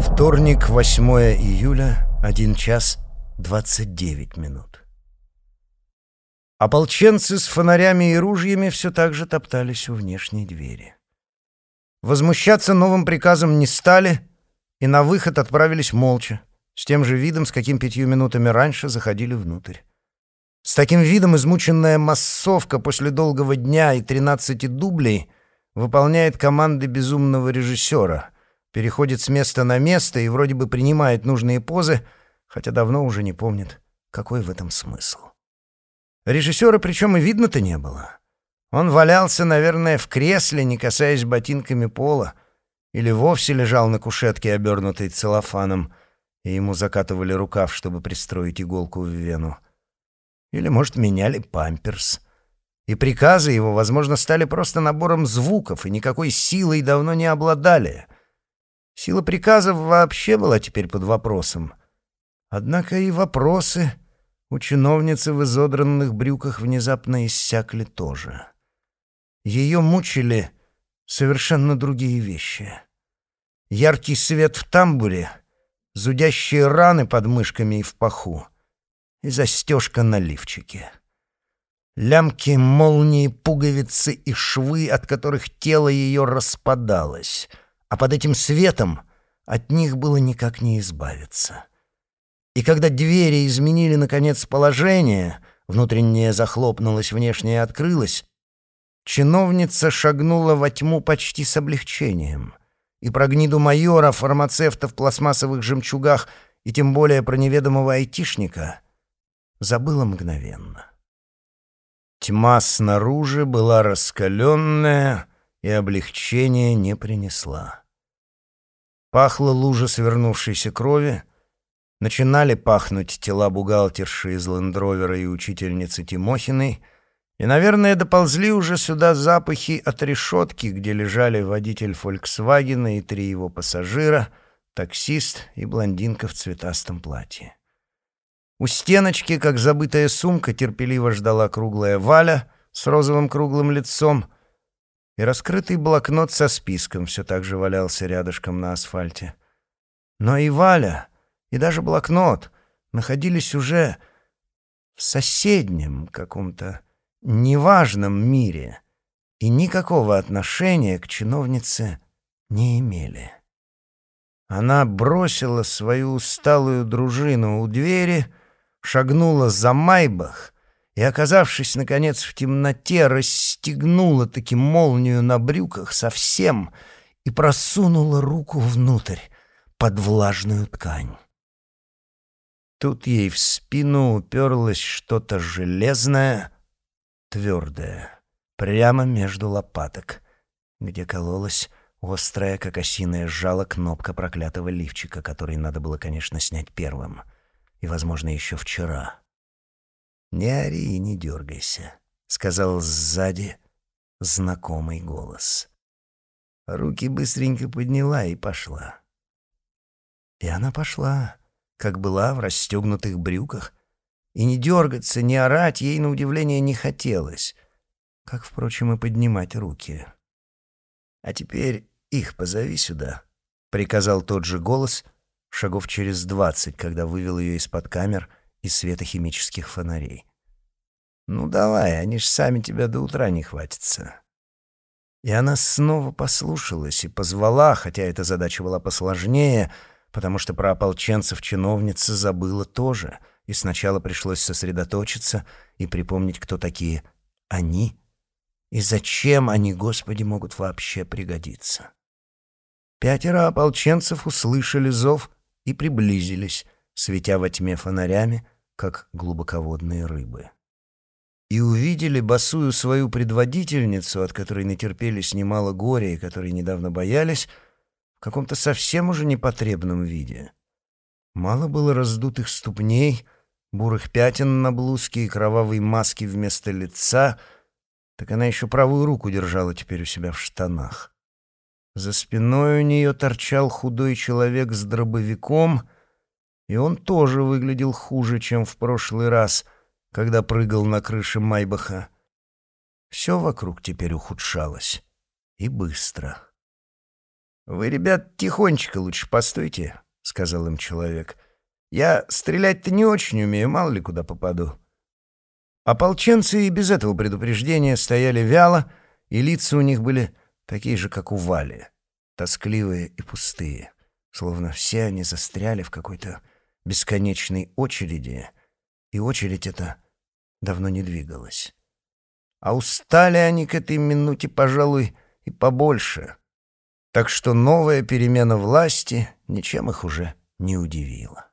Вторник, 8 июля, 1 час 29 минут. Ополченцы с фонарями и ружьями все так же топтались у внешней двери. Возмущаться новым приказом не стали и на выход отправились молча, с тем же видом, с каким пятью минутами раньше заходили внутрь. С таким видом измученная массовка после долгого дня и 13 дублей выполняет команды безумного режиссера, переходит с места на место и вроде бы принимает нужные позы, хотя давно уже не помнит, какой в этом смысл. Режиссера причем и видно-то не было. Он валялся, наверное, в кресле, не касаясь ботинками пола, или вовсе лежал на кушетке, обернутой целлофаном, и ему закатывали рукав, чтобы пристроить иголку в вену. Или, может, меняли памперс. И приказы его, возможно, стали просто набором звуков и никакой силой давно не обладали. Сила приказов вообще была теперь под вопросом. Однако и вопросы у чиновницы в изодранных брюках внезапно иссякли тоже. Ее мучили совершенно другие вещи. Яркий свет в тамбуре, зудящие раны под мышками и в паху и застежка на лифчике. Лямки, молнии, пуговицы и швы, от которых тело ее распадалось, а под этим светом от них было никак не избавиться. И когда двери изменили, наконец, положение, внутреннее захлопнулось, внешнее открылось, чиновница шагнула во тьму почти с облегчением. И про гниду майора, фармацевта в пластмассовых жемчугах и тем более про неведомого айтишника забыла мгновенно. Тьма снаружи была раскаленная и облегчения не принесла. Пахло лужа свернувшейся крови, начинали пахнуть тела бухгалтерши из лендровера и учительницы Тимохиной — и, наверное, доползли уже сюда запахи от решетки, где лежали водитель «Фольксвагена» и три его пассажира, таксист и блондинка в цветастом платье. У стеночки, как забытая сумка, терпеливо ждала круглая Валя с розовым круглым лицом, и раскрытый блокнот со списком все так же валялся рядышком на асфальте. Но и Валя, и даже блокнот находились уже в соседнем каком-то неважном мире и никакого отношения к чиновнице не имели. Она бросила свою усталую дружину у двери, шагнула за Майбах и, оказавшись, наконец, в темноте, расстегнула таки молнию на брюках совсем и просунула руку внутрь, под влажную ткань. Тут ей в спину уперлось что-то железное — твердая, прямо между лопаток, где кололась острая, как осиное жало, кнопка проклятого лифчика, который надо было, конечно, снять первым. И, возможно, еще вчера. «Не ори и не дергайся», — сказал сзади знакомый голос. Руки быстренько подняла и пошла. И она пошла, как была в расстегнутых брюках, и не дергаться, не орать ей, на удивление, не хотелось. Как, впрочем, и поднимать руки. «А теперь их позови сюда», — приказал тот же голос шагов через двадцать, когда вывел ее из-под камер и света химических фонарей. «Ну давай, они ж сами тебя до утра не хватятся». И она снова послушалась и позвала, хотя эта задача была посложнее, потому что про ополченцев чиновница забыла тоже — и сначала пришлось сосредоточиться и припомнить, кто такие «они» и зачем они, Господи, могут вообще пригодиться. Пятеро ополченцев услышали зов и приблизились, светя во тьме фонарями, как глубоководные рыбы. И увидели босую свою предводительницу, от которой натерпелись немало горя и которой недавно боялись, в каком-то совсем уже непотребном виде. Мало было раздутых ступней — бурых пятен на блузке и кровавой маски вместо лица, так она еще правую руку держала теперь у себя в штанах. За спиной у нее торчал худой человек с дробовиком, и он тоже выглядел хуже, чем в прошлый раз, когда прыгал на крыше Майбаха. Все вокруг теперь ухудшалось. И быстро. «Вы, ребят, тихонечко лучше постойте», — сказал им человек. «Я стрелять-то не очень умею, мало ли куда попаду». Ополченцы и без этого предупреждения стояли вяло, и лица у них были такие же, как у Вали, тоскливые и пустые, словно все они застряли в какой-то бесконечной очереди, и очередь эта давно не двигалась. А устали они к этой минуте, пожалуй, и побольше. Так что новая перемена власти ничем их уже не удивила.